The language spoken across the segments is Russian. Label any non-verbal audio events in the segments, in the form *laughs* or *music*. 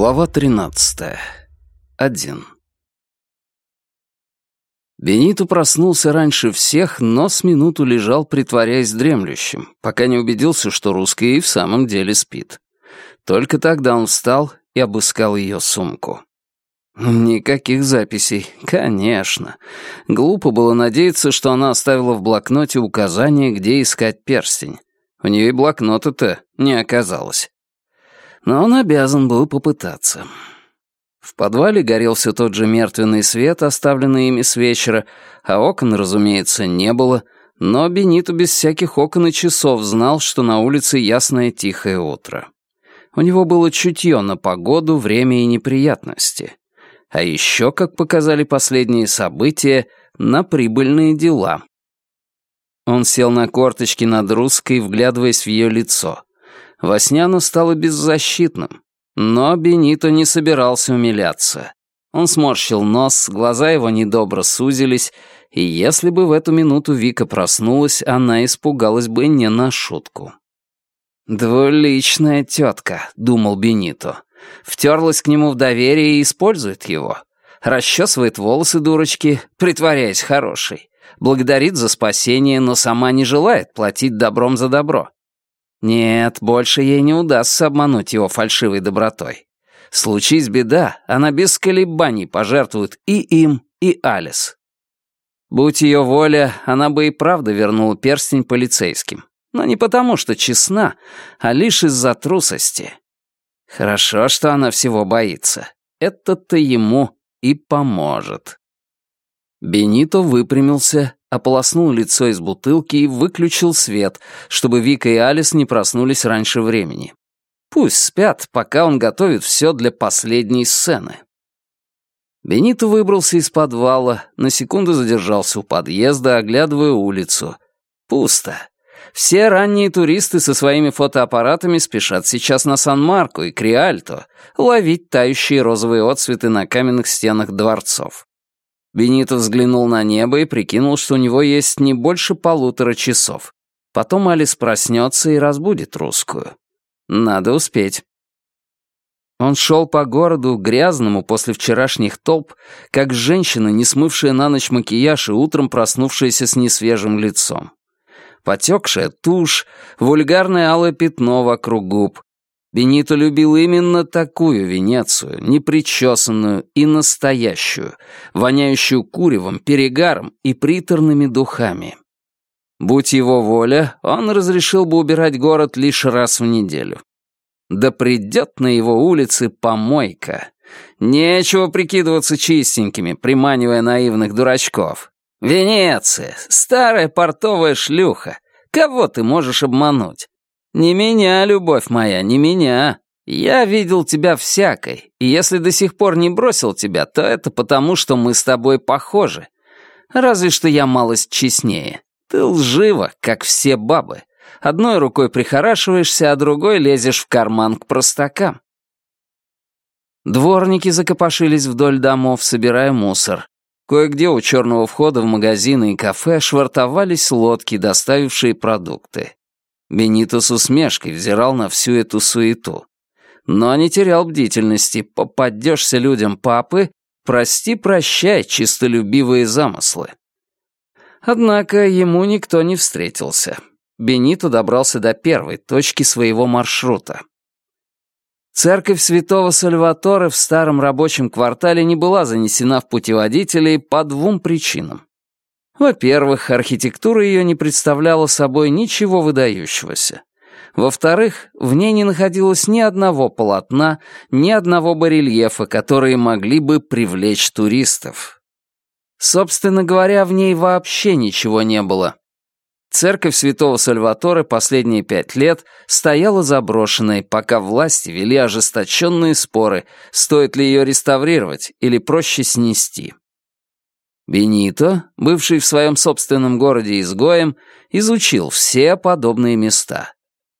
Глава 13. Один. Бенито проснулся раньше всех, но с минуту лежал, притворяясь дремлющим, пока не убедился, что русский и в самом деле спит. Только тогда он встал и обыскал ее сумку. Никаких записей, конечно. Глупо было надеяться, что она оставила в блокноте указание, где искать перстень. У нее и блокнота-то не оказалось но он обязан был попытаться. В подвале горел все тот же мертвенный свет, оставленный ими с вечера, а окон, разумеется, не было, но Бенито без всяких окон и часов знал, что на улице ясное тихое утро. У него было чутье на погоду, время и неприятности. А еще, как показали последние события, на прибыльные дела. Он сел на корточки над русской, вглядываясь в ее лицо — оно стало беззащитным. Но Бенито не собирался умиляться. Он сморщил нос, глаза его недобро сузились, и если бы в эту минуту Вика проснулась, она испугалась бы не на шутку. «Двуличная тетка», — думал Бенито. Втерлась к нему в доверие и использует его. Расчесывает волосы дурочки, притворяясь хорошей. Благодарит за спасение, но сама не желает платить добром за добро. Нет, больше ей не удастся обмануть его фальшивой добротой. Случись беда, она без колебаний пожертвует и им, и Алис. Будь ее воля, она бы и правда вернула перстень полицейским. Но не потому, что честна, а лишь из-за трусости. Хорошо, что она всего боится. Это-то ему и поможет. Бенито выпрямился, ополоснул лицо из бутылки и выключил свет, чтобы Вика и Алис не проснулись раньше времени. Пусть спят, пока он готовит все для последней сцены. Бенито выбрался из подвала, на секунду задержался у подъезда, оглядывая улицу. Пусто. Все ранние туристы со своими фотоаппаратами спешат сейчас на Сан-Марко и Криальто ловить тающие розовые отцветы на каменных стенах дворцов. Бенито взглянул на небо и прикинул, что у него есть не больше полутора часов. Потом Алис проснется и разбудит русскую. Надо успеть. Он шел по городу, грязному после вчерашних толп, как женщина, не смывшая на ночь макияж и утром проснувшаяся с несвежим лицом. Потекшая тушь, вульгарное алое пятно вокруг губ, Бенито любил именно такую Венецию, непричесанную и настоящую, воняющую куревом, перегаром и приторными духами. Будь его воля, он разрешил бы убирать город лишь раз в неделю. Да придет на его улицы помойка. Нечего прикидываться чистенькими, приманивая наивных дурачков. Венеция, старая портовая шлюха. Кого ты можешь обмануть? «Не меня, любовь моя, не меня. Я видел тебя всякой, и если до сих пор не бросил тебя, то это потому, что мы с тобой похожи. Разве что я малость честнее. Ты лжива, как все бабы. Одной рукой прихорашиваешься, а другой лезешь в карман к простакам». Дворники закопошились вдоль домов, собирая мусор. Кое-где у черного входа в магазины и кафе швартовались лодки, доставившие продукты. Бенито с усмешкой взирал на всю эту суету. Но не терял бдительности. Попадешься людям папы, прости-прощай, чистолюбивые замыслы. Однако ему никто не встретился. Бенито добрался до первой точки своего маршрута. Церковь святого Сальватора в старом рабочем квартале не была занесена в путеводители по двум причинам. Во-первых, архитектура ее не представляла собой ничего выдающегося. Во-вторых, в ней не находилось ни одного полотна, ни одного барельефа, которые могли бы привлечь туристов. Собственно говоря, в ней вообще ничего не было. Церковь святого Сальваторе последние пять лет стояла заброшенной, пока власти вели ожесточенные споры, стоит ли ее реставрировать или проще снести. Бенито, бывший в своем собственном городе изгоем, изучил все подобные места.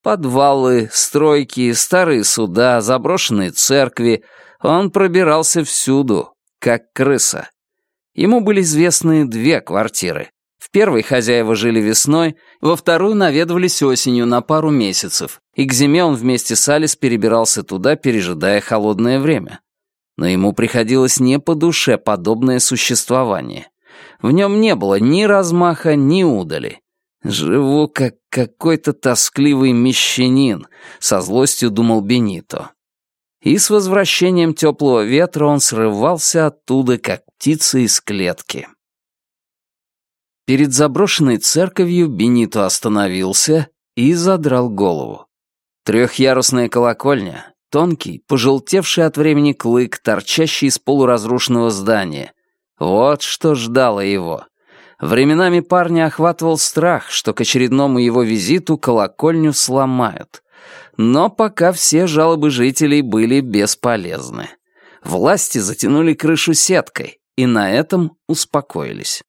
Подвалы, стройки, старые суда, заброшенные церкви. Он пробирался всюду, как крыса. Ему были известны две квартиры. В первой хозяева жили весной, во вторую наведывались осенью на пару месяцев, и к зиме он вместе с Алис перебирался туда, пережидая холодное время. Но ему приходилось не по душе подобное существование. В нем не было ни размаха, ни удали. «Живу как какой-то тоскливый мещанин», — со злостью думал Бенито. И с возвращением теплого ветра он срывался оттуда, как птица из клетки. Перед заброшенной церковью Бенито остановился и задрал голову. Трехъярусная колокольня, тонкий, пожелтевший от времени клык, торчащий из полуразрушенного здания. Вот что ждало его. Временами парня охватывал страх, что к очередному его визиту колокольню сломают. Но пока все жалобы жителей были бесполезны. Власти затянули крышу сеткой, и на этом успокоились.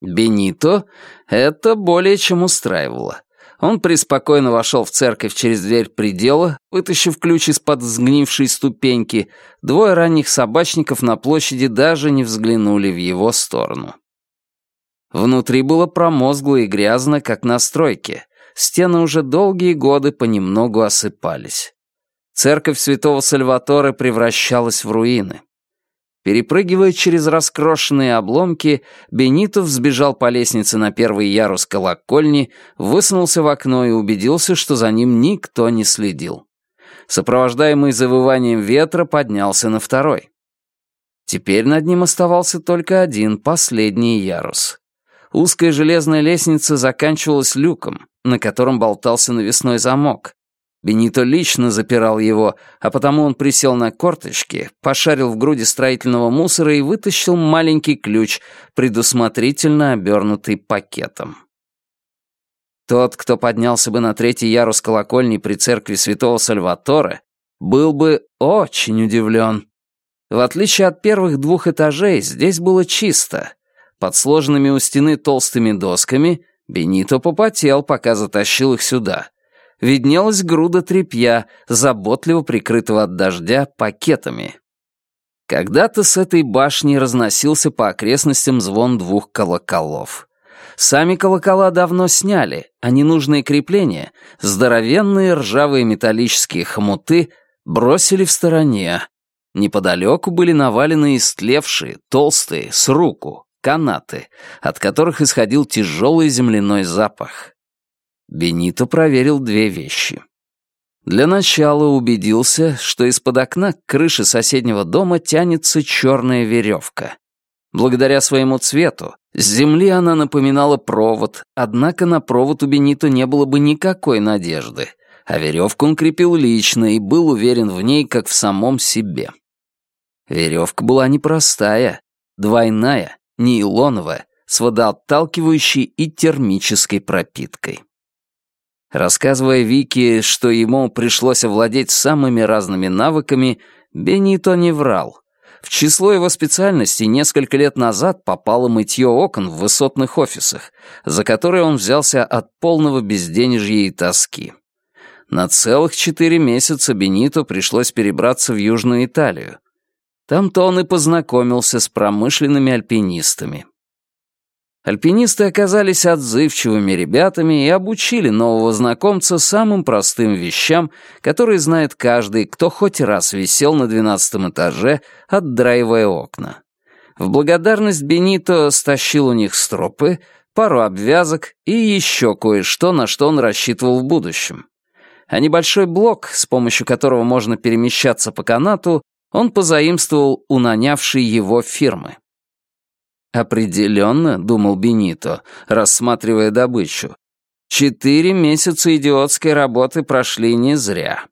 Бенито это более чем устраивало. Он преспокойно вошел в церковь через дверь предела, вытащив ключ из-под сгнившей ступеньки. Двое ранних собачников на площади даже не взглянули в его сторону. Внутри было промозгло и грязно, как на стройке. Стены уже долгие годы понемногу осыпались. Церковь святого Сальваторе превращалась в руины. Перепрыгивая через раскрошенные обломки, Бенито взбежал по лестнице на первый ярус колокольни, высунулся в окно и убедился, что за ним никто не следил. Сопровождаемый завыванием ветра поднялся на второй. Теперь над ним оставался только один, последний ярус. Узкая железная лестница заканчивалась люком, на котором болтался навесной замок. Бенито лично запирал его, а потому он присел на корточки, пошарил в груди строительного мусора и вытащил маленький ключ, предусмотрительно обернутый пакетом. Тот, кто поднялся бы на третий ярус колокольни при церкви святого Сальватора, был бы очень удивлен. В отличие от первых двух этажей, здесь было чисто. Под сложенными у стены толстыми досками Бенито попотел, пока затащил их сюда виднелась груда тряпья, заботливо прикрытого от дождя пакетами. Когда-то с этой башни разносился по окрестностям звон двух колоколов. Сами колокола давно сняли, а ненужные крепления, здоровенные ржавые металлические хомуты, бросили в стороне. Неподалеку были навалены истлевшие, толстые, с руку, канаты, от которых исходил тяжелый земляной запах. Бенито проверил две вещи. Для начала убедился, что из-под окна к крыше соседнего дома тянется черная веревка. Благодаря своему цвету, с земли она напоминала провод, однако на провод у Бенито не было бы никакой надежды, а веревку он крепил лично и был уверен в ней, как в самом себе. Веревка была непростая, двойная, нейлоновая, с водоотталкивающей и термической пропиткой. Рассказывая Вике, что ему пришлось овладеть самыми разными навыками, Бенито не врал. В число его специальностей несколько лет назад попало мытье окон в высотных офисах, за которое он взялся от полного безденежья и тоски. На целых четыре месяца Бенито пришлось перебраться в Южную Италию. Там-то он и познакомился с промышленными альпинистами. Альпинисты оказались отзывчивыми ребятами и обучили нового знакомца самым простым вещам, которые знает каждый, кто хоть раз висел на двенадцатом этаже, отдраивая окна. В благодарность Бенито стащил у них стропы, пару обвязок и еще кое-что, на что он рассчитывал в будущем. А небольшой блок, с помощью которого можно перемещаться по канату, он позаимствовал у нанявшей его фирмы. «Определенно», — думал Бенито, рассматривая добычу, «четыре месяца идиотской работы прошли не зря.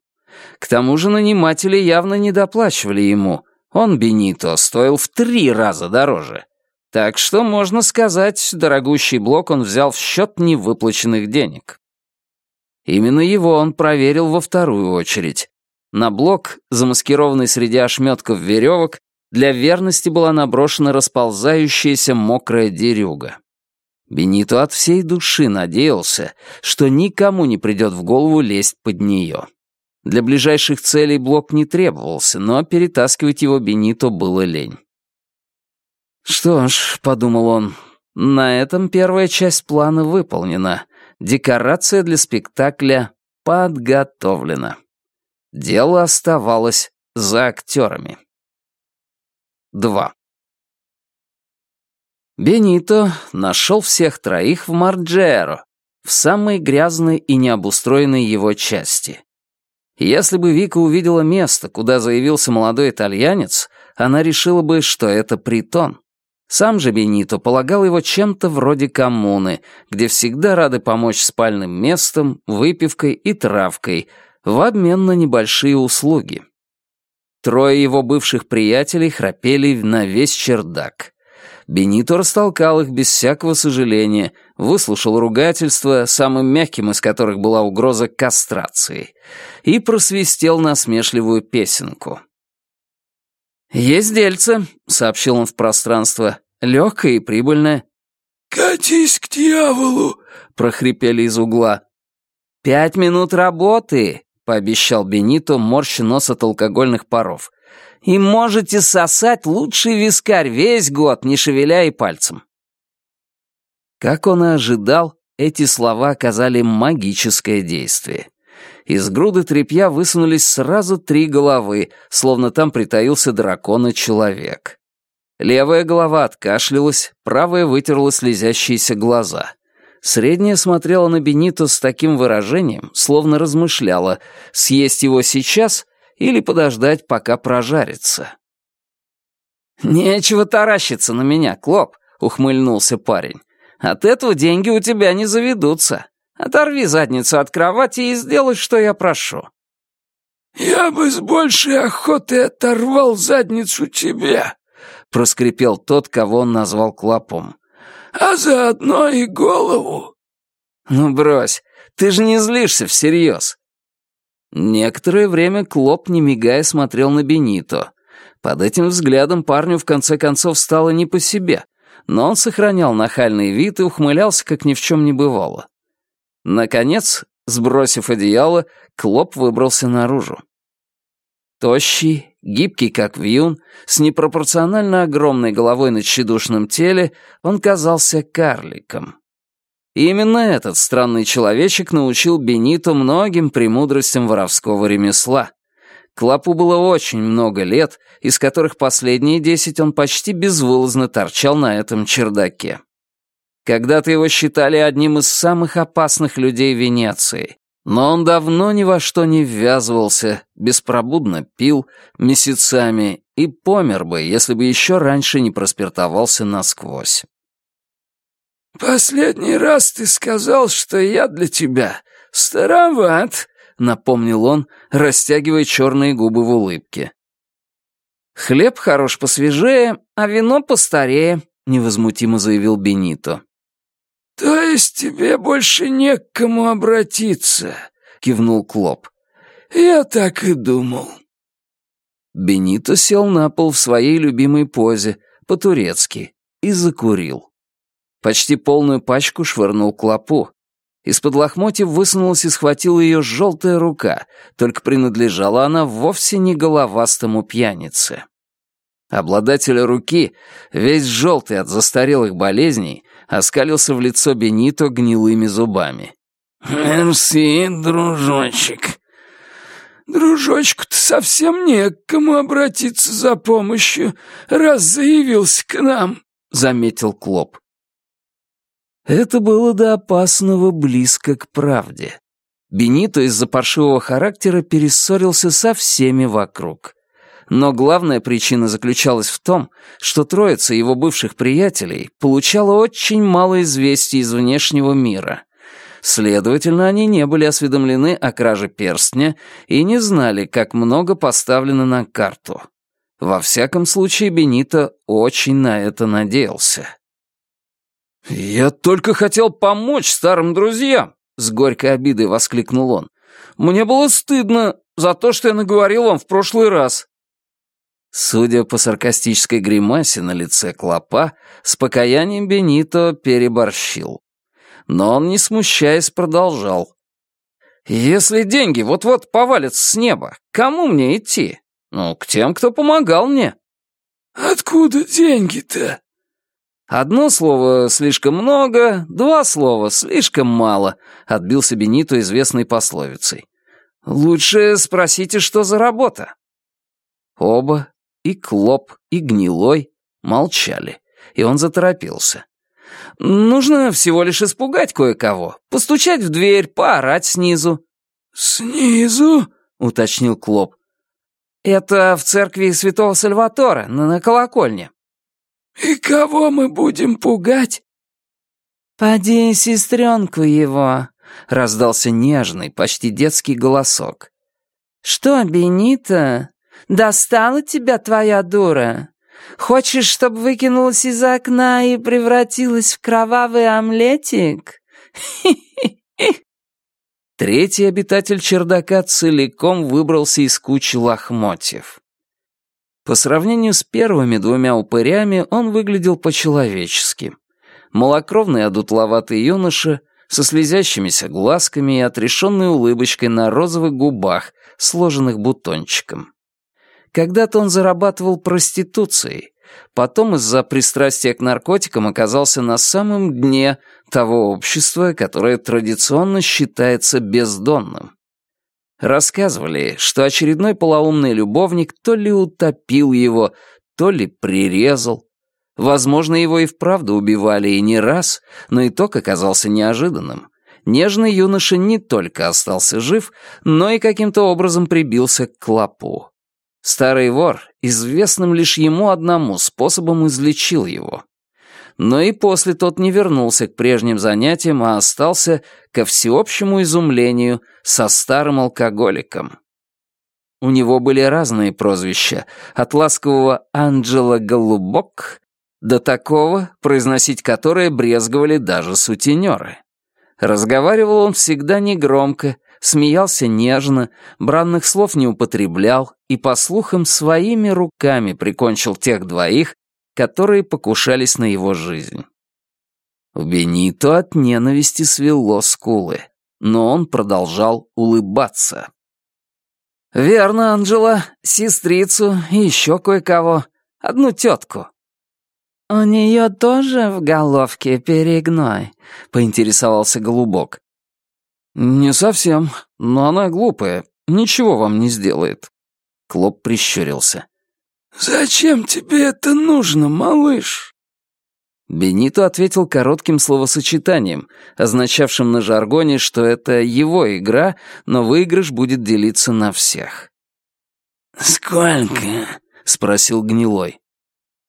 К тому же наниматели явно не доплачивали ему. Он, Бенито, стоил в три раза дороже. Так что, можно сказать, дорогущий блок он взял в счет невыплаченных денег. Именно его он проверил во вторую очередь. На блок, замаскированный среди ошметков веревок, для верности была наброшена расползающаяся мокрая дерюга. Бенито от всей души надеялся, что никому не придет в голову лезть под нее. Для ближайших целей блок не требовался, но перетаскивать его Бенито было лень. «Что ж», — подумал он, На этом первая часть плана выполнена. Декорация для спектакля подготовлена. Дело оставалось за актерами. 2. Бенито нашел всех троих в Марджеро, в самой грязной и необустроенной его части. Если бы Вика увидела место, куда заявился молодой итальянец, она решила бы, что это притон. Сам же Бенито полагал его чем-то вроде коммуны, где всегда рады помочь спальным местом, выпивкой и травкой, в обмен на небольшие услуги. Трое его бывших приятелей храпели на весь чердак. Бенито растолкал их без всякого сожаления, выслушал ругательства, самым мягким из которых была угроза кастрации, и просвистел насмешливую песенку. «Есть дельце», — сообщил он в пространство, — «легкое и прибыльное». «Катись к дьяволу!» — прохрипели из угла. «Пять минут работы!» — пообещал Бенито, морща нос от алкогольных паров. «И можете сосать лучший вискарь весь год, не шевеля и пальцем». Как он и ожидал, эти слова оказали магическое действие. Из груды тряпья высунулись сразу три головы, словно там притаился дракон и человек. Левая голова откашлялась, правая вытерла слезящиеся глаза. Средняя смотрела на Бенито с таким выражением, словно размышляла, съесть его сейчас или подождать, пока прожарится. «Нечего таращиться на меня, Клоп», — ухмыльнулся парень. «От этого деньги у тебя не заведутся. Оторви задницу от кровати и сделай, что я прошу». «Я бы с большей охотой оторвал задницу тебе», — проскрипел тот, кого он назвал Клопом а заодно и голову». «Ну брось, ты же не злишься всерьез». Некоторое время Клоп, не мигая, смотрел на Бенито. Под этим взглядом парню в конце концов стало не по себе, но он сохранял нахальный вид и ухмылялся, как ни в чем не бывало. Наконец, сбросив одеяло, Клоп выбрался наружу. Тощий, гибкий как вьюн, с непропорционально огромной головой на тщедушном теле, он казался карликом. И именно этот странный человечек научил Бенито многим премудростям воровского ремесла. Клопу было очень много лет, из которых последние десять он почти безвылазно торчал на этом чердаке. Когда-то его считали одним из самых опасных людей Венеции, но он давно ни во что не ввязывался, беспробудно пил месяцами и помер бы, если бы еще раньше не проспиртовался насквозь. «Последний раз ты сказал, что я для тебя староват», — напомнил он, растягивая черные губы в улыбке. «Хлеб хорош посвежее, а вино постарее», — невозмутимо заявил Бенито. «То есть тебе больше не к кому обратиться?» — кивнул Клоп. «Я так и думал». Бенито сел на пол в своей любимой позе, по-турецки, и закурил. Почти полную пачку швырнул Клопу. Из-под лохмотьев высунулась и схватила ее желтая рука, только принадлежала она вовсе не головастому пьянице. Обладатель руки, весь желтый от застарелых болезней, оскалился в лицо Бенито гнилыми зубами. «Мерси, дружочек. Дружочку-то совсем не к кому обратиться за помощью, раз заявился к нам», — заметил Клоп. Это было до опасного близко к правде. Бенито из-за паршивого характера перессорился со всеми вокруг. Но главная причина заключалась в том, что троица его бывших приятелей получала очень мало известий из внешнего мира. Следовательно, они не были осведомлены о краже перстня и не знали, как много поставлено на карту. Во всяком случае, Бенито очень на это надеялся. «Я только хотел помочь старым друзьям!» — с горькой обидой воскликнул он. «Мне было стыдно за то, что я наговорил вам в прошлый раз. Судя по саркастической гримасе на лице Клопа, с покаянием Бенито переборщил. Но он, не смущаясь, продолжал. «Если деньги вот-вот повалятся с неба, кому мне идти? Ну, к тем, кто помогал мне». «Откуда деньги-то?» «Одно слово слишком много, два слова слишком мало», — отбился Бенито известной пословицей. «Лучше спросите, что за работа». Оба, и Клоп, и Гнилой, молчали, и он заторопился. «Нужно всего лишь испугать кое-кого, постучать в дверь, поорать снизу». «Снизу?» — уточнил Клоп. «Это в церкви святого Сальватора, на, на колокольне». «И кого мы будем пугать?» «Поди сестренку его», — раздался нежный, почти детский голосок. «Что, Бенита, достала тебя твоя дура? Хочешь, чтобы выкинулась из окна и превратилась в кровавый омлетик? Хи-хи-хи!» *laughs* Третий обитатель чердака целиком выбрался из кучи лохмотьев. По сравнению с первыми двумя упырями он выглядел по-человечески. Малокровный одутловатый юноша со слезящимися глазками и отрешенной улыбочкой на розовых губах, сложенных бутончиком. Когда-то он зарабатывал проституцией, потом из-за пристрастия к наркотикам оказался на самом дне того общества, которое традиционно считается бездонным. Рассказывали, что очередной полоумный любовник то ли утопил его, то ли прирезал. Возможно, его и вправду убивали и не раз, но итог оказался неожиданным. Нежный юноша не только остался жив, но и каким-то образом прибился к клопу. Старый вор известным лишь ему одному способом излечил его но и после тот не вернулся к прежним занятиям, а остался, ко всеобщему изумлению, со старым алкоголиком. У него были разные прозвища, от ласкового «Анджела Голубок» до такого, произносить которое брезговали даже сутенеры. Разговаривал он всегда негромко, смеялся нежно, бранных слов не употреблял и, по слухам, своими руками прикончил тех двоих, которые покушались на его жизнь. У Бенито от ненависти свело скулы, но он продолжал улыбаться. «Верно, Анджела, сестрицу и еще кое-кого. Одну тетку». «У нее тоже в головке перегной», — поинтересовался Голубок. «Не совсем, но она глупая, ничего вам не сделает». Клоп прищурился. «Зачем тебе это нужно, малыш?» Бенито ответил коротким словосочетанием, означавшим на жаргоне, что это его игра, но выигрыш будет делиться на всех. «Сколько?» — спросил Гнилой.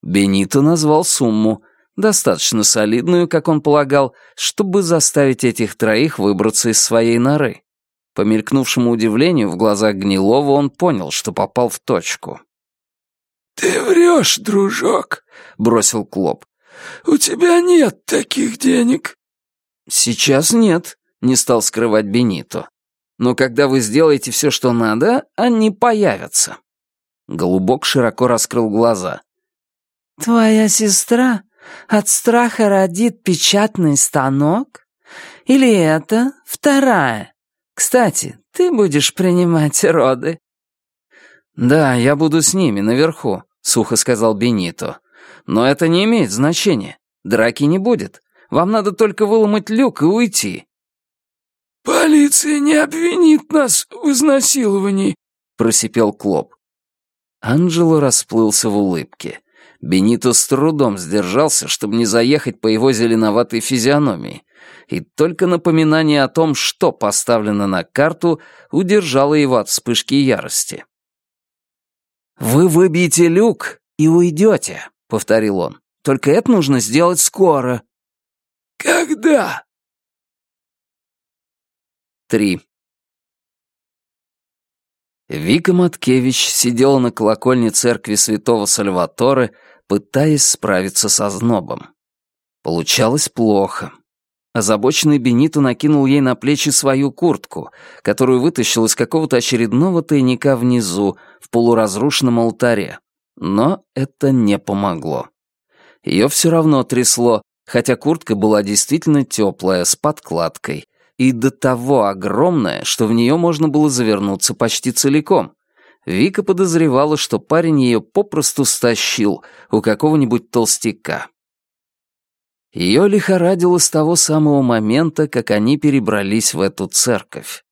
Бенито назвал сумму, достаточно солидную, как он полагал, чтобы заставить этих троих выбраться из своей норы. По мелькнувшему удивлению в глазах Гнилого он понял, что попал в точку. «Ты врешь, дружок», — бросил Клоп. «У тебя нет таких денег». «Сейчас нет», — не стал скрывать Бенито. «Но когда вы сделаете все, что надо, они появятся». Голубок широко раскрыл глаза. «Твоя сестра от страха родит печатный станок? Или это вторая? Кстати, ты будешь принимать роды?» «Да, я буду с ними, наверху», — сухо сказал Бенито. «Но это не имеет значения. Драки не будет. Вам надо только выломать люк и уйти». «Полиция не обвинит нас в изнасиловании», — просипел Клоп. Анджело расплылся в улыбке. Бенито с трудом сдержался, чтобы не заехать по его зеленоватой физиономии, и только напоминание о том, что поставлено на карту, удержало его от вспышки ярости. «Вы выбьете люк и уйдете», — повторил он. «Только это нужно сделать скоро». «Когда?» Три. Вика Маткевич сидела на колокольне церкви святого Сальваторе, пытаясь справиться со знобом. Получалось плохо. Озабоченный Бенито накинул ей на плечи свою куртку, которую вытащил из какого-то очередного тайника внизу, в полуразрушенном алтаре. Но это не помогло. Ее все равно трясло, хотя куртка была действительно теплая, с подкладкой, и до того огромная, что в нее можно было завернуться почти целиком. Вика подозревала, что парень ее попросту стащил у какого-нибудь толстяка. Ее лихорадило с того самого момента, как они перебрались в эту церковь.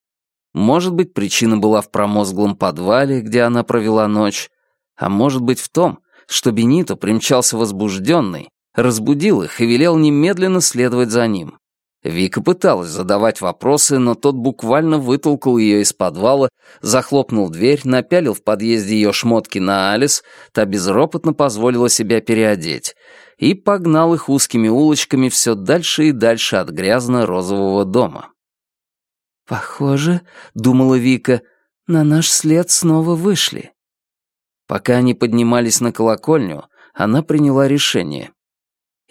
Может быть, причина была в промозглом подвале, где она провела ночь, а может быть в том, что Бенито примчался возбужденный, разбудил их и велел немедленно следовать за ним. Вика пыталась задавать вопросы, но тот буквально вытолкал ее из подвала, захлопнул дверь, напялил в подъезде ее шмотки на Алис, та безропотно позволила себя переодеть, и погнал их узкими улочками все дальше и дальше от грязно-розового дома. «Похоже, — думала Вика, — на наш след снова вышли». Пока они поднимались на колокольню, она приняла решение.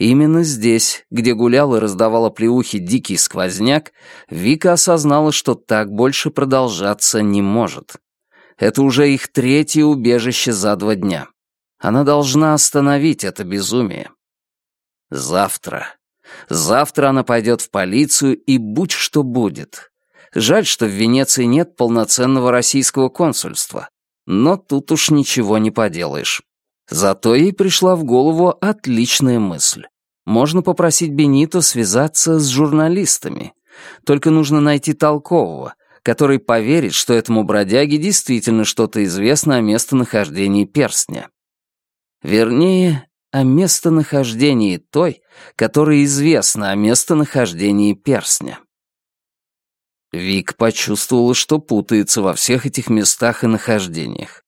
Именно здесь, где гулял и раздавала плеухи дикий сквозняк, Вика осознала, что так больше продолжаться не может. Это уже их третье убежище за два дня. Она должна остановить это безумие. Завтра. Завтра она пойдет в полицию, и будь что будет. Жаль, что в Венеции нет полноценного российского консульства. Но тут уж ничего не поделаешь. Зато ей пришла в голову отличная мысль. Можно попросить Бенито связаться с журналистами. Только нужно найти толкового, который поверит, что этому бродяге действительно что-то известно о местонахождении перстня. Вернее, о местонахождении той, которой известно о местонахождении перстня. Вик почувствовала, что путается во всех этих местах и нахождениях.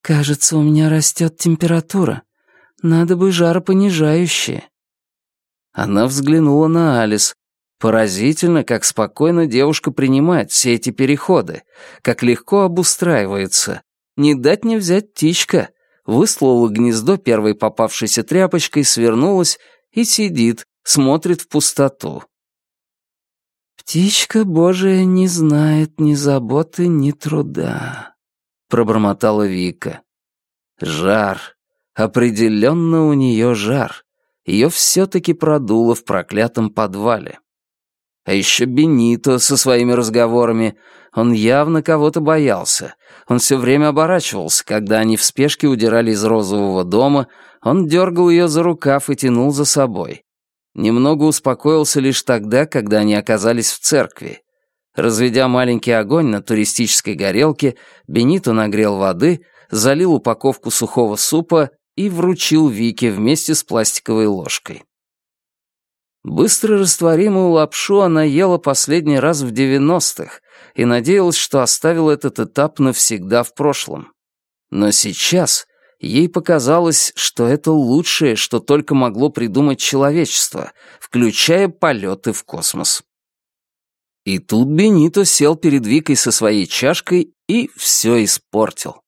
«Кажется, у меня растет температура. Надо бы жаропонижающее». Она взглянула на Алис. Поразительно, как спокойно девушка принимает все эти переходы, как легко обустраивается. Не дать не взять птичка. Выслала гнездо первой попавшейся тряпочкой, свернулась и сидит, смотрит в пустоту. «Птичка Божия не знает ни заботы, ни труда», — пробормотала Вика. «Жар. Определенно у нее жар. Ее все-таки продуло в проклятом подвале. А еще Бенито со своими разговорами. Он явно кого-то боялся. Он все время оборачивался, когда они в спешке удирали из розового дома, он дергал ее за рукав и тянул за собой. Немного успокоился лишь тогда, когда они оказались в церкви. Разведя маленький огонь на туристической горелке, Бенито нагрел воды, залил упаковку сухого супа и вручил Вике вместе с пластиковой ложкой. Быстро растворимую лапшу она ела последний раз в девяностых и надеялась, что оставила этот этап навсегда в прошлом. Но сейчас Ей показалось, что это лучшее, что только могло придумать человечество, включая полеты в космос. И тут Бенито сел перед Викой со своей чашкой и все испортил.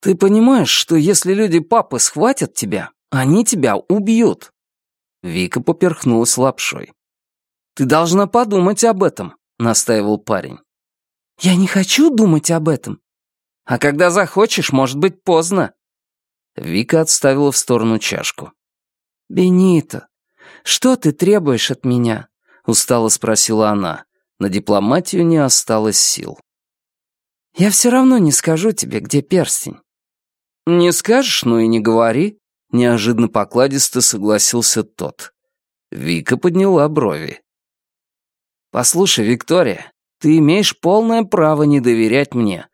«Ты понимаешь, что если люди папы схватят тебя, они тебя убьют?» Вика поперхнулась лапшой. «Ты должна подумать об этом», — настаивал парень. «Я не хочу думать об этом. А когда захочешь, может быть поздно». Вика отставила в сторону чашку. «Бенито, что ты требуешь от меня?» — устало спросила она. На дипломатию не осталось сил. «Я все равно не скажу тебе, где перстень». «Не скажешь, ну и не говори», — неожиданно покладисто согласился тот. Вика подняла брови. «Послушай, Виктория, ты имеешь полное право не доверять мне.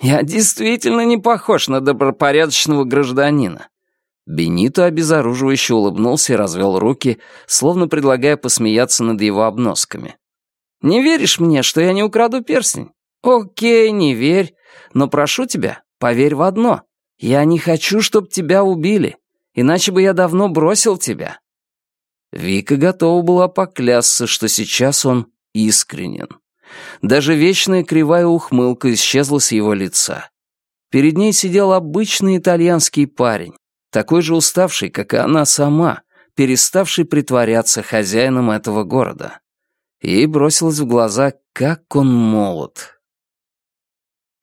Я действительно не похож на добропорядочного гражданина». Бенито обезоруживающе улыбнулся и развел руки, словно предлагая посмеяться над его обносками. «Не веришь мне, что я не украду перстень? Окей, не верь, но прошу тебя, поверь в одно. Я не хочу, чтобы тебя убили, иначе бы я давно бросил тебя». Вика готова была поклясться, что сейчас он искренен. Даже вечная кривая ухмылка исчезла с его лица. Перед ней сидел обычный итальянский парень, такой же уставший, как и она сама, переставший притворяться хозяином этого города. Ей бросилось в глаза, как он молод.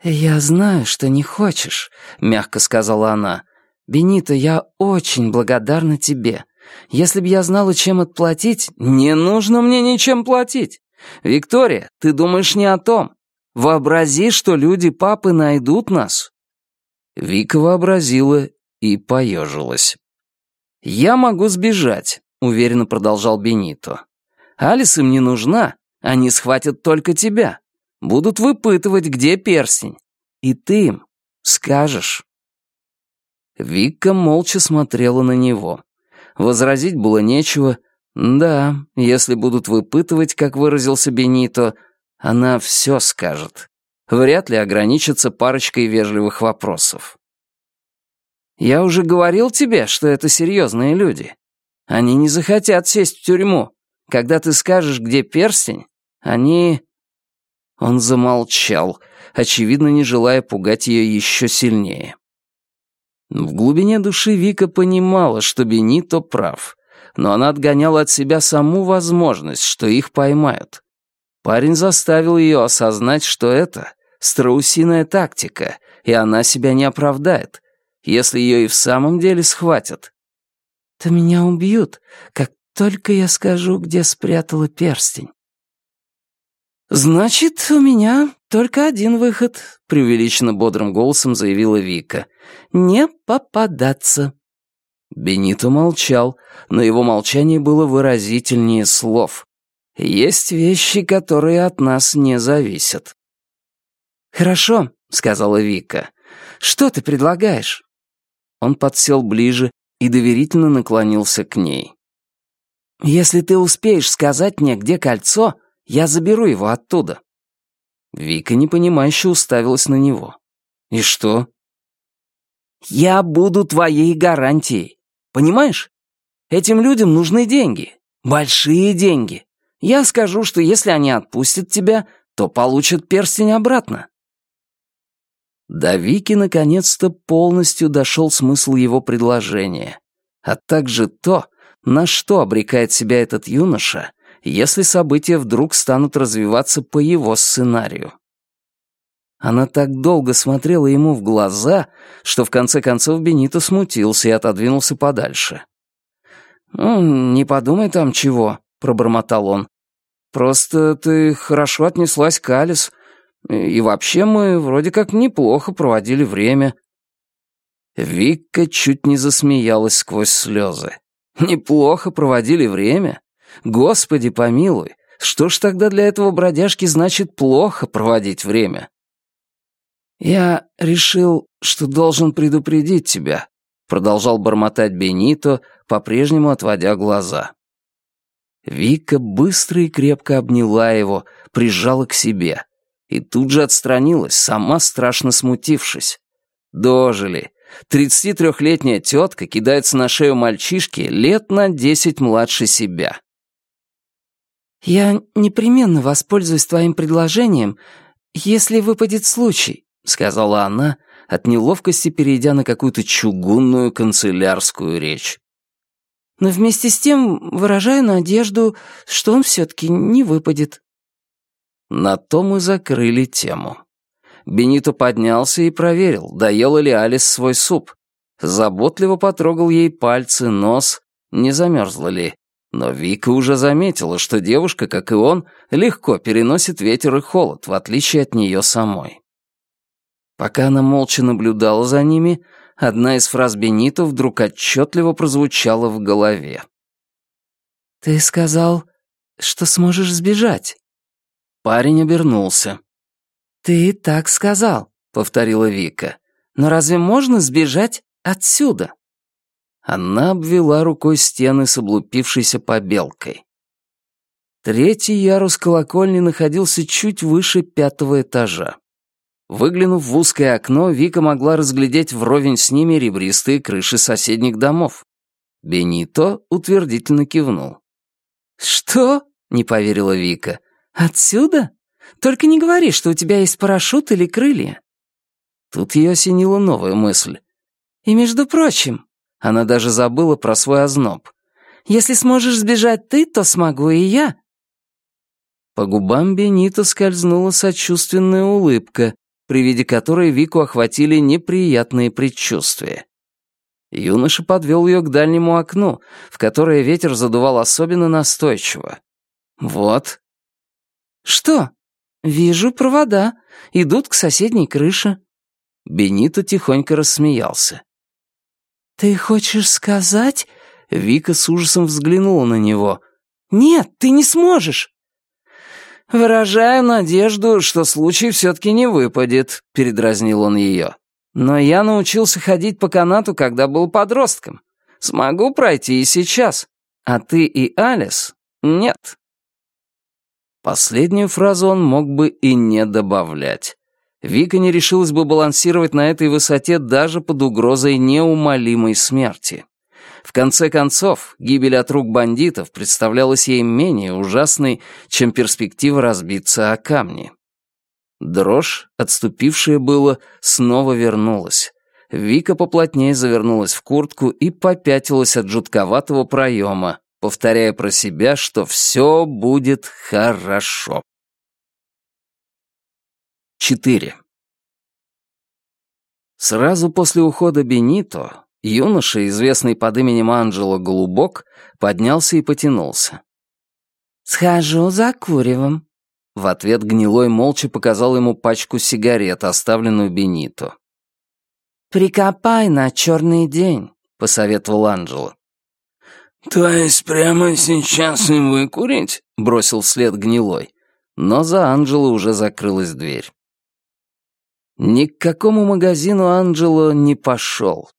«Я знаю, что не хочешь», — мягко сказала она. «Бенито, я очень благодарна тебе. Если бы я знала, чем отплатить...» «Не нужно мне ничем платить. «Виктория, ты думаешь не о том. Вообрази, что люди папы найдут нас». Вика вообразила и поежилась. «Я могу сбежать, — уверенно продолжал Бенито. «Алис им не нужна, они схватят только тебя. Будут выпытывать, где перстень. И ты им скажешь». Вика молча смотрела на него. Возразить было нечего. Да, если будут выпытывать, как выразился Бенито, она все скажет. Вряд ли ограничится парочкой вежливых вопросов. «Я уже говорил тебе, что это серьезные люди. Они не захотят сесть в тюрьму. Когда ты скажешь, где перстень, они...» Он замолчал, очевидно, не желая пугать ее еще сильнее. В глубине души Вика понимала, что Бенито прав, но она отгоняла от себя саму возможность, что их поймают. Парень заставил ее осознать, что это страусиная тактика, и она себя не оправдает, если ее и в самом деле схватят. «То меня убьют, как только я скажу, где спрятала перстень». «Значит, у меня только один выход», — преувеличенно бодрым голосом заявила Вика. «Не попадаться». Бенито молчал, но его молчание было выразительнее слов. «Есть вещи, которые от нас не зависят». «Хорошо», — сказала Вика. «Что ты предлагаешь?» Он подсел ближе и доверительно наклонился к ней. «Если ты успеешь сказать мне, где кольцо, я заберу его оттуда». Вика непонимающе уставилась на него. «И что?» «Я буду твоей гарантией. Понимаешь? Этим людям нужны деньги. Большие деньги. Я скажу, что если они отпустят тебя, то получат перстень обратно». До Вики наконец-то полностью дошел смысл его предложения, а также то, на что обрекает себя этот юноша, если события вдруг станут развиваться по его сценарию. Она так долго смотрела ему в глаза, что в конце концов Бенито смутился и отодвинулся подальше. «Ну, не подумай там чего», — пробормотал он. «Просто ты хорошо отнеслась к Алис, и вообще мы вроде как неплохо проводили время». Вика чуть не засмеялась сквозь слезы. «Неплохо проводили время? Господи помилуй, что ж тогда для этого бродяжки значит плохо проводить время? Я решил, что должен предупредить тебя, продолжал бормотать Бенито, по-прежнему отводя глаза. Вика быстро и крепко обняла его, прижала к себе и тут же отстранилась, сама страшно смутившись. Дожили. Тридцати трехлетняя тетка кидается на шею мальчишки лет на десять младше себя. «Я непременно воспользуюсь твоим предложением, если выпадет случай», — сказала она, от неловкости перейдя на какую-то чугунную канцелярскую речь. «Но вместе с тем выражаю надежду, что он все-таки не выпадет». На то мы закрыли тему. Бенито поднялся и проверил, доела ли Алис свой суп. Заботливо потрогал ей пальцы, нос, не замерзла ли. Но Вика уже заметила, что девушка, как и он, легко переносит ветер и холод, в отличие от нее самой. Пока она молча наблюдала за ними, одна из фраз Бенито вдруг отчетливо прозвучала в голове. «Ты сказал, что сможешь сбежать?» Парень обернулся. «Ты так сказал», — повторила Вика. «Но разве можно сбежать отсюда?» Она обвела рукой стены с облупившейся побелкой. Третий ярус колокольни находился чуть выше пятого этажа. Выглянув в узкое окно, Вика могла разглядеть вровень с ними ребристые крыши соседних домов. Бенито утвердительно кивнул. «Что?» — не поверила Вика. «Отсюда? Только не говори, что у тебя есть парашют или крылья». Тут ее осенила новая мысль. «И между прочим, она даже забыла про свой озноб. «Если сможешь сбежать ты, то смогу и я». По губам Бенита скользнула сочувственная улыбка, при виде которой Вику охватили неприятные предчувствия. Юноша подвел ее к дальнему окну, в которое ветер задувал особенно настойчиво. «Вот». «Что?» «Вижу провода. Идут к соседней крыше». Бенито тихонько рассмеялся. «Ты хочешь сказать, Вика с ужасом взглянула на него. «Нет, ты не сможешь!» «Выражаю надежду, что случай все-таки не выпадет», — передразнил он ее. «Но я научился ходить по канату, когда был подростком. Смогу пройти и сейчас. А ты и Алис — нет». Последнюю фразу он мог бы и не добавлять. Вика не решилась бы балансировать на этой высоте даже под угрозой неумолимой смерти. В конце концов, гибель от рук бандитов представлялась ей менее ужасной, чем перспектива разбиться о камни. Дрожь, отступившая было, снова вернулась. Вика поплотнее завернулась в куртку и попятилась от жутковатого проема, повторяя про себя, что все будет хорошо. 4. Сразу после ухода Бенито юноша, известный под именем Анджело Голубок, поднялся и потянулся. «Схожу за куревом». В ответ Гнилой молча показал ему пачку сигарет, оставленную Бенито. «Прикопай на черный день», — посоветовал Анджело. «То есть прямо сейчас и выкурить?» — бросил вслед Гнилой. Но за Анджело уже закрылась дверь. Ни к какому магазину Анджело не пошел.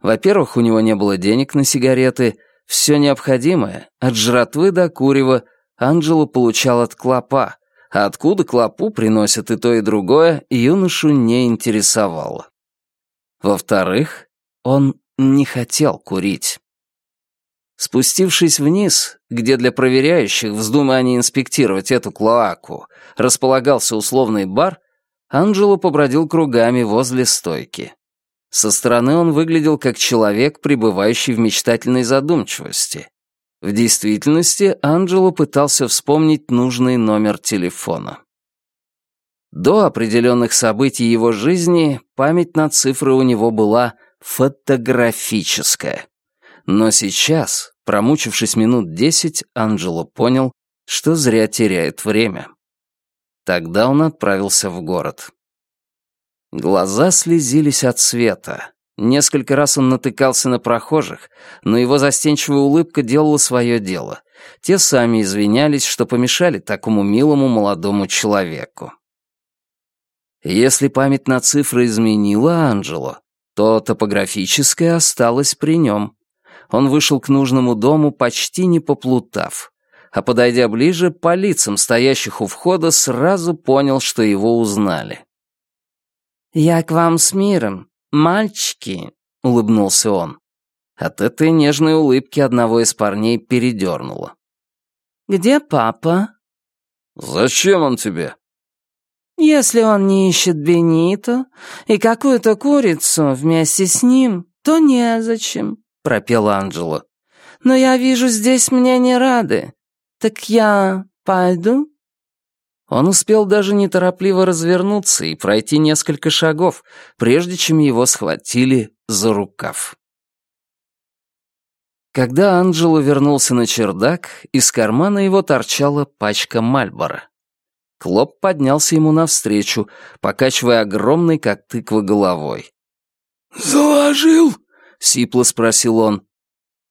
Во-первых, у него не было денег на сигареты. Все необходимое, от жратвы до курева, Анджело получал от клопа. А откуда клопу приносят и то, и другое, юношу не интересовало. Во-вторых, он не хотел курить. Спустившись вниз, где для проверяющих, вздумая они инспектировать эту клоаку, располагался условный бар, Анджело побродил кругами возле стойки. Со стороны он выглядел как человек, пребывающий в мечтательной задумчивости. В действительности Анджело пытался вспомнить нужный номер телефона. До определенных событий его жизни память на цифры у него была фотографическая. Но сейчас, промучившись минут десять, Анджело понял, что зря теряет время. Тогда он отправился в город. Глаза слезились от света. Несколько раз он натыкался на прохожих, но его застенчивая улыбка делала свое дело. Те сами извинялись, что помешали такому милому молодому человеку. Если память на цифры изменила Анджело, то топографическая осталась при нем. Он вышел к нужному дому, почти не поплутав а подойдя ближе, по лицам стоящих у входа сразу понял, что его узнали. «Я к вам с миром, мальчики», — улыбнулся он. От этой нежной улыбки одного из парней передернуло. «Где папа?» «Зачем он тебе?» «Если он не ищет Бенито и какую-то курицу вместе с ним, то незачем», — пропел Анджело. «Но я вижу, здесь мне не рады. «Так я пойду?» Он успел даже неторопливо развернуться и пройти несколько шагов, прежде чем его схватили за рукав. Когда Анджело вернулся на чердак, из кармана его торчала пачка Мальбора. Клоп поднялся ему навстречу, покачивая огромной, как тыква, головой. «Заложил?» — сипло спросил он.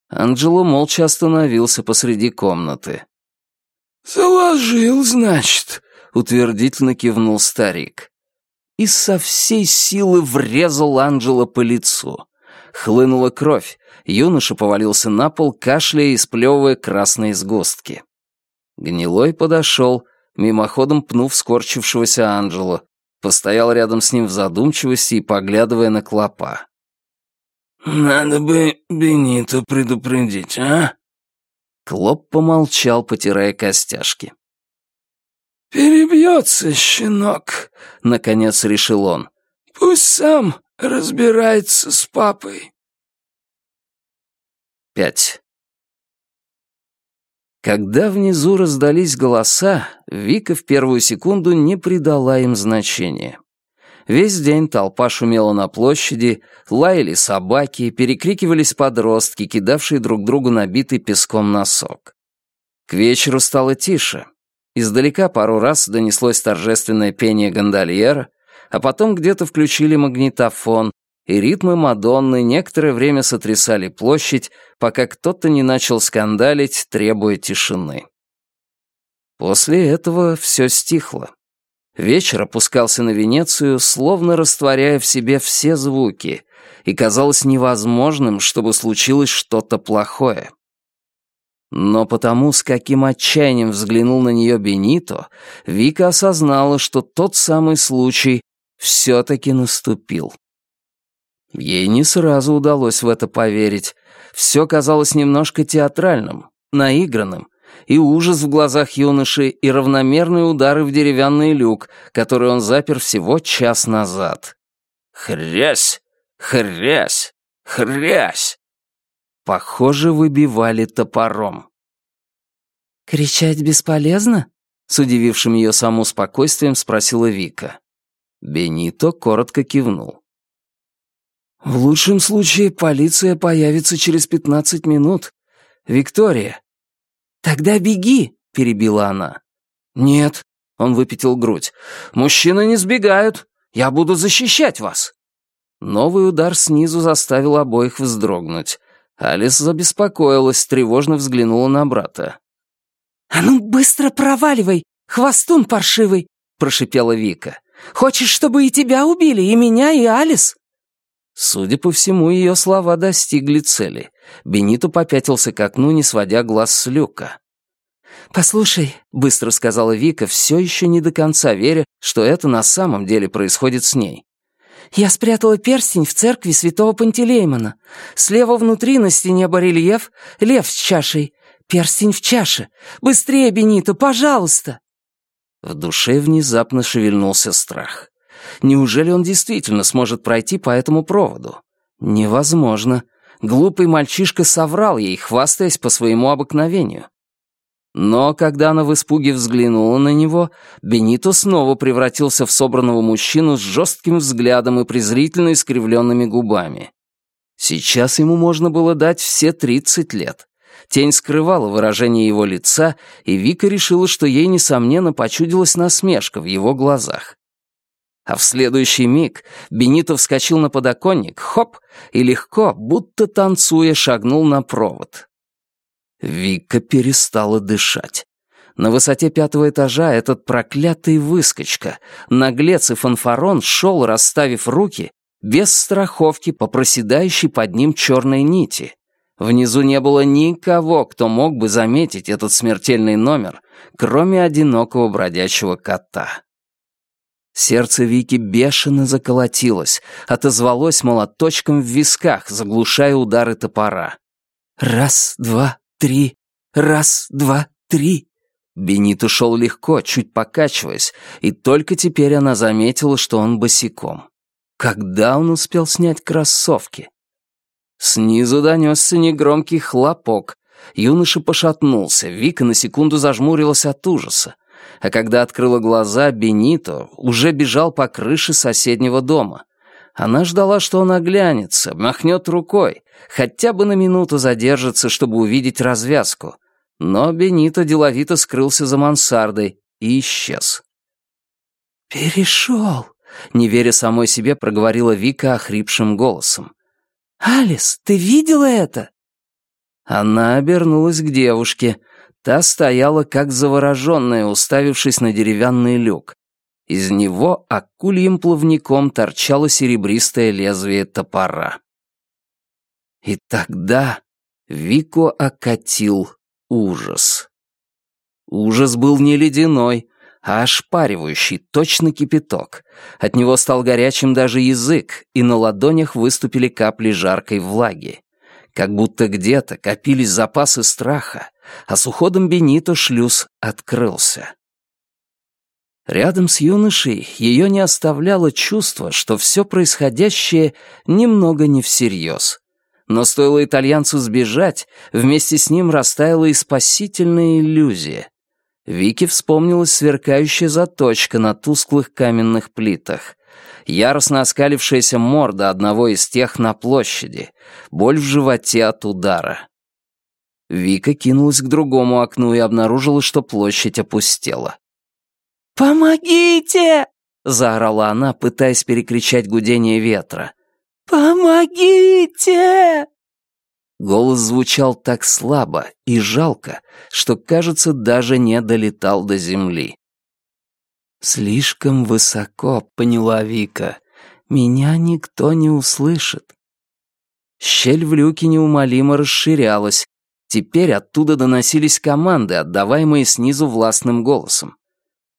Анджело молча остановился посреди комнаты. «Заложил, значит», — утвердительно кивнул старик. И со всей силы врезал Анджела по лицу. Хлынула кровь. Юноша повалился на пол, кашляя и сплевывая красные сгустки. Гнилой подошел, мимоходом пнув скорчившегося Анджела, постоял рядом с ним в задумчивости и поглядывая на клопа. «Надо бы Бенито предупредить, а?» Клоп помолчал, потирая костяшки. «Перебьется, щенок», — наконец решил он. «Пусть сам разбирается с папой». Пять. Когда внизу раздались голоса, Вика в первую секунду не придала им значения. Весь день толпа шумела на площади, лаяли собаки, перекрикивались подростки, кидавшие друг другу набитый песком носок. К вечеру стало тише. Издалека пару раз донеслось торжественное пение гондольера, а потом где-то включили магнитофон, и ритмы Мадонны некоторое время сотрясали площадь, пока кто-то не начал скандалить, требуя тишины. После этого все стихло. Вечер опускался на Венецию, словно растворяя в себе все звуки, и казалось невозможным, чтобы случилось что-то плохое. Но потому, с каким отчаянием взглянул на нее Бенито, Вика осознала, что тот самый случай все-таки наступил. Ей не сразу удалось в это поверить. Все казалось немножко театральным, наигранным, и ужас в глазах юноши, и равномерные удары в деревянный люк, который он запер всего час назад. Хрясь! Хрясь! Хрясь! Похоже, выбивали топором. «Кричать бесполезно?» — с удивившим ее саму спокойствием спросила Вика. Бенито коротко кивнул. «В лучшем случае полиция появится через пятнадцать минут. Виктория». «Тогда беги», — перебила она. «Нет», — он выпятил грудь. «Мужчины не сбегают. Я буду защищать вас». Новый удар снизу заставил обоих вздрогнуть. Алис забеспокоилась, тревожно взглянула на брата. «А ну быстро проваливай, хвостун паршивый!» — прошипела Вика. «Хочешь, чтобы и тебя убили, и меня, и Алис?» Судя по всему, ее слова достигли цели. Бенито попятился к окну, не сводя глаз с люка. «Послушай», — быстро сказала Вика, все еще не до конца веря, что это на самом деле происходит с ней. «Я спрятала перстень в церкви святого Пантелеймона. Слева внутри на стене барельеф, лев с чашей. Перстень в чаше. Быстрее, Бенито, пожалуйста!» В душе внезапно шевельнулся страх. Неужели он действительно сможет пройти по этому проводу? Невозможно. Глупый мальчишка соврал ей, хвастаясь по своему обыкновению. Но когда она в испуге взглянула на него, Бенито снова превратился в собранного мужчину с жестким взглядом и презрительно искривленными губами. Сейчас ему можно было дать все тридцать лет. Тень скрывала выражение его лица, и Вика решила, что ей, несомненно, почудилась насмешка в его глазах. А в следующий миг Бенито вскочил на подоконник, хоп, и легко, будто танцуя, шагнул на провод. Вика перестала дышать. На высоте пятого этажа этот проклятый выскочка, наглец и фанфарон шел, расставив руки, без страховки по проседающей под ним черной нити. Внизу не было никого, кто мог бы заметить этот смертельный номер, кроме одинокого бродячего кота. Сердце Вики бешено заколотилось, отозвалось молоточком в висках, заглушая удары топора. «Раз, два, три, раз, два, три». Бенит ушел легко, чуть покачиваясь, и только теперь она заметила, что он босиком. Когда он успел снять кроссовки? Снизу донесся негромкий хлопок. Юноша пошатнулся, Вика на секунду зажмурилась от ужаса а когда открыла глаза, Бенито уже бежал по крыше соседнего дома. Она ждала, что он оглянется, махнет рукой, хотя бы на минуту задержится, чтобы увидеть развязку. Но Бенито деловито скрылся за мансардой и исчез. «Перешел», — не веря самой себе, проговорила Вика охрипшим голосом. «Алис, ты видела это?» Она обернулась к девушке — Та стояла как завороженная, уставившись на деревянный люк. Из него акульим плавником торчало серебристое лезвие топора. И тогда Вико окатил ужас. Ужас был не ледяной, а ошпаривающий, точно кипяток. От него стал горячим даже язык, и на ладонях выступили капли жаркой влаги. Как будто где-то копились запасы страха, а с уходом Бенито шлюз открылся. Рядом с юношей ее не оставляло чувство, что все происходящее немного не всерьез. Но стоило итальянцу сбежать, вместе с ним растаяла и спасительная иллюзия. Вики вспомнилась сверкающая заточка на тусклых каменных плитах, яростно оскалившаяся морда одного из тех на площади, боль в животе от удара. Вика кинулась к другому окну и обнаружила, что площадь опустела. «Помогите!» — заорала она, пытаясь перекричать гудение ветра. «Помогите!» Голос звучал так слабо и жалко, что, кажется, даже не долетал до земли. «Слишком высоко», — поняла Вика. «Меня никто не услышит». Щель в люке неумолимо расширялась. Теперь оттуда доносились команды, отдаваемые снизу властным голосом.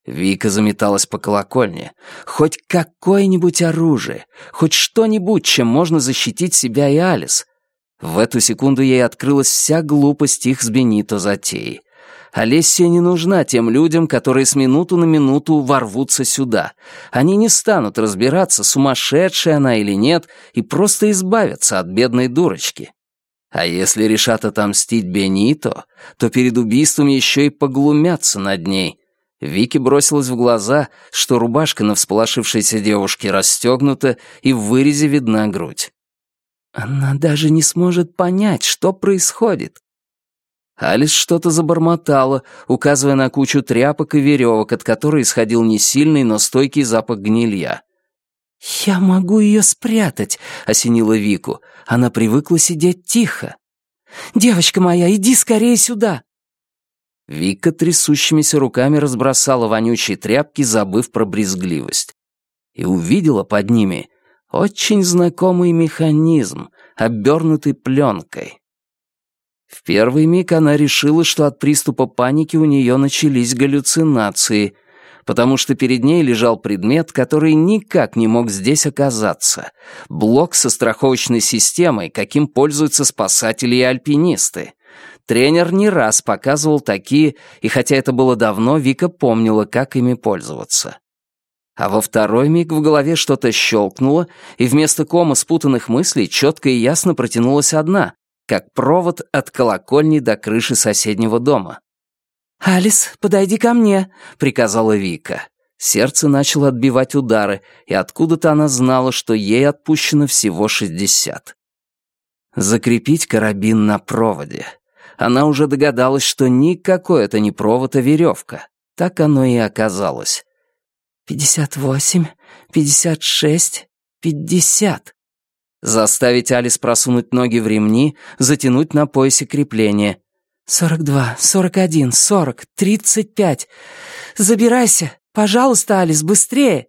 Вика заметалась по колокольне. Хоть какое-нибудь оружие, хоть что-нибудь, чем можно защитить себя и Алис. В эту секунду ей открылась вся глупость их с Бенито затеи. Олессия не нужна тем людям, которые с минуту на минуту ворвутся сюда. Они не станут разбираться, сумасшедшая она или нет, и просто избавятся от бедной дурочки. А если решат отомстить Бенито, то перед убийством еще и поглумятся над ней. Вике бросилась в глаза, что рубашка на всполошившейся девушке расстегнута и в вырезе видна грудь. Она даже не сможет понять, что происходит. Алис что-то забормотала, указывая на кучу тряпок и веревок, от которой исходил не сильный, но стойкий запах гнилья. «Я могу ее спрятать», — осенила Вику. Она привыкла сидеть тихо. «Девочка моя, иди скорее сюда!» Вика трясущимися руками разбросала вонючие тряпки, забыв про брезгливость. И увидела под ними очень знакомый механизм, обернутый пленкой. В первый миг она решила, что от приступа паники у нее начались галлюцинации, потому что перед ней лежал предмет, который никак не мог здесь оказаться. Блок со страховочной системой, каким пользуются спасатели и альпинисты. Тренер не раз показывал такие, и хотя это было давно, Вика помнила, как ими пользоваться. А во второй миг в голове что-то щелкнуло, и вместо кома спутанных мыслей четко и ясно протянулась одна, как провод от колокольни до крыши соседнего дома. «Алис, подойди ко мне», — приказала Вика. Сердце начало отбивать удары, и откуда-то она знала, что ей отпущено всего шестьдесят. Закрепить карабин на проводе. Она уже догадалась, что никакой это не провод, а веревка. Так оно и оказалось. «Пятьдесят восемь, пятьдесят шесть, пятьдесят». Заставить Алис просунуть ноги в ремни, затянуть на поясе крепление. «Сорок два, сорок один, сорок, тридцать пять. Забирайся! Пожалуйста, Алис, быстрее!»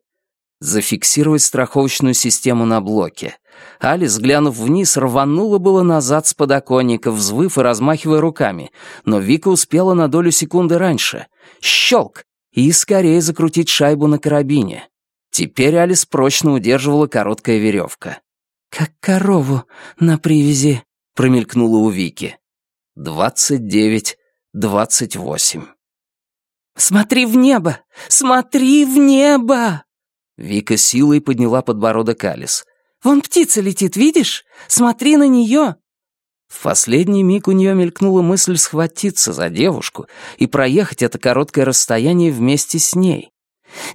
Зафиксировать страховочную систему на блоке. Алис, глянув вниз, рванула было назад с подоконника, взвыв и размахивая руками, но Вика успела на долю секунды раньше. Щелк! И скорее закрутить шайбу на карабине. Теперь Алис прочно удерживала короткая веревка. «Как корову на привязи», — промелькнула у Вики. «Двадцать девять, двадцать восемь». «Смотри в небо! Смотри в небо!» Вика силой подняла подбородок Алис. «Вон птица летит, видишь? Смотри на нее!» В последний миг у нее мелькнула мысль схватиться за девушку и проехать это короткое расстояние вместе с ней.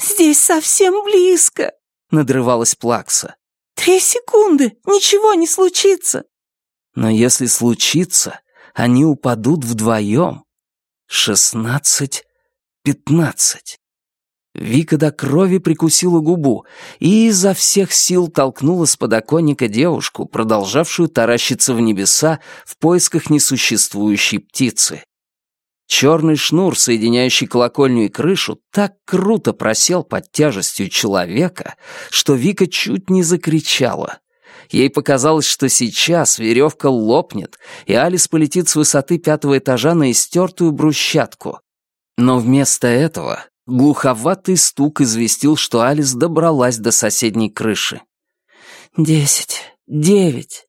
«Здесь совсем близко!» — надрывалась Плакса. «Три секунды! Ничего не случится!» Но если случится, они упадут вдвоем. Шестнадцать, пятнадцать. Вика до крови прикусила губу и изо всех сил толкнула с подоконника девушку, продолжавшую таращиться в небеса в поисках несуществующей птицы. Черный шнур, соединяющий колокольню и крышу, так круто просел под тяжестью человека, что Вика чуть не закричала. Ей показалось, что сейчас веревка лопнет, и Алис полетит с высоты пятого этажа на истертую брусчатку. Но вместо этого глуховатый стук известил, что Алис добралась до соседней крыши. «Десять, девять».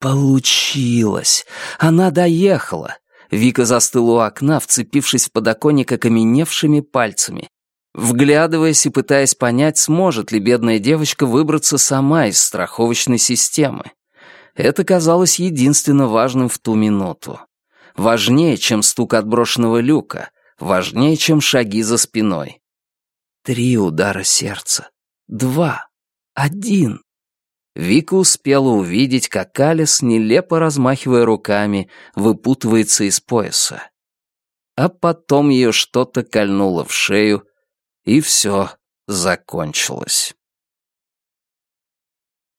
Получилось. Она доехала. Вика застыла у окна, вцепившись в подоконник окаменевшими пальцами, вглядываясь и пытаясь понять, сможет ли бедная девочка выбраться сама из страховочной системы. Это казалось единственно важным в ту минуту. Важнее, чем стук отброшенного люка, важнее, чем шаги за спиной. Три удара сердца. Два. Один. Вика успела увидеть, как Алис, нелепо размахивая руками, выпутывается из пояса. А потом ее что-то кольнуло в шею, и все закончилось.